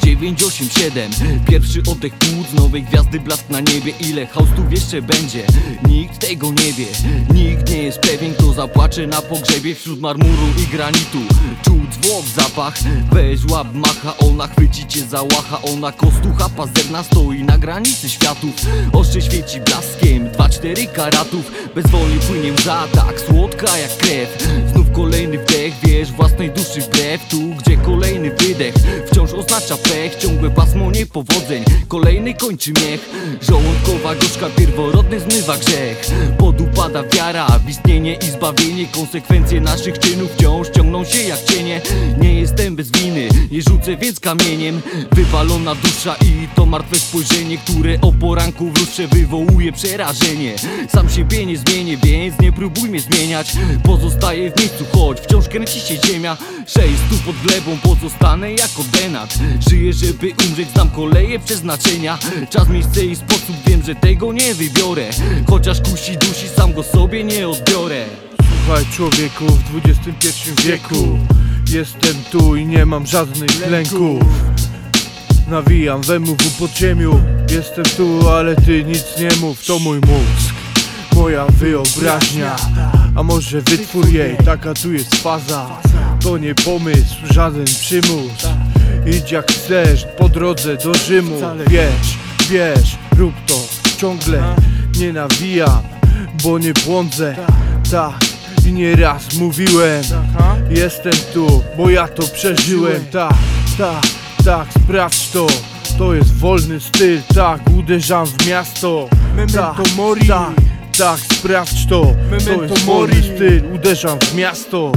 987 Pierwszy oddech płuc, nowej gwiazdy blask na niebie. Ile haustów jeszcze będzie? Nikt tego nie wie. Nikt nie jest pewien, kto zapłacze na pogrzebie Wśród marmuru i granitu. Czuć zwłok, zapach. Weź łap macha, ona chwyci cię za łacha. Ona kostucha, pazerna stoi na granicy światów. Ostrze świeci blaskiem, 2-4 karatów. Bezwolnie płynie łza, tak słodka jak krew. Znów kolejny wdech, wiesz własnej duszy wbrew. Tu, gdzie kolejny oznacza pech, ciągłe pasmo niepowodzeń. Kolejny kończy miech. Żołądkowa gorzka pierworodny zmywa grzech. Podupada wiara w istnienie i zbawienie. Konsekwencje naszych czynów wciąż ciągną się jak cienie. Nie jestem bez winy, nie rzucę więc kamieniem. Wywalona dusza i to martwe spojrzenie Które o poranku w lustrze wywołuje przerażenie. Sam siebie nie zmienię, więc nie próbuj mnie zmieniać. Pozostaję w miejscu, choć wciąż kręci się ziemia. Sześć stóp pod glebą, pozostanę jako denat Żyję, żeby umrzeć, znam koleje przeznaczenia. Czas, miejsce i sposób, wiem, że tego nie wybiorę. Chociaż kusi dusi, sam go sobie nie odbiorę. Słuchaj człowieku, w XXI wieku Jestem tu i nie mam żadnych lęków. Nawijam WMW pod ziemią Jestem tu, ale ty nic nie mów To mój mózg, moja wyobraźnia A może wytwór jej, taka tu jest faza. To nie pomysł, żaden przymus Idź jak chcesz, po drodze do Rzymu. Wiesz, wiesz, rób to ciągle. Nie nawijam, bo nie błądzę. Tak, i nieraz mówiłem. Jestem tu, bo ja to przeżyłem. Tak, tak, tak, sprawdź to. To jest wolny styl, tak, uderzam w miasto. Tak. Tak, tak, sprawdź to. To jest wolny styl, uderzam w miasto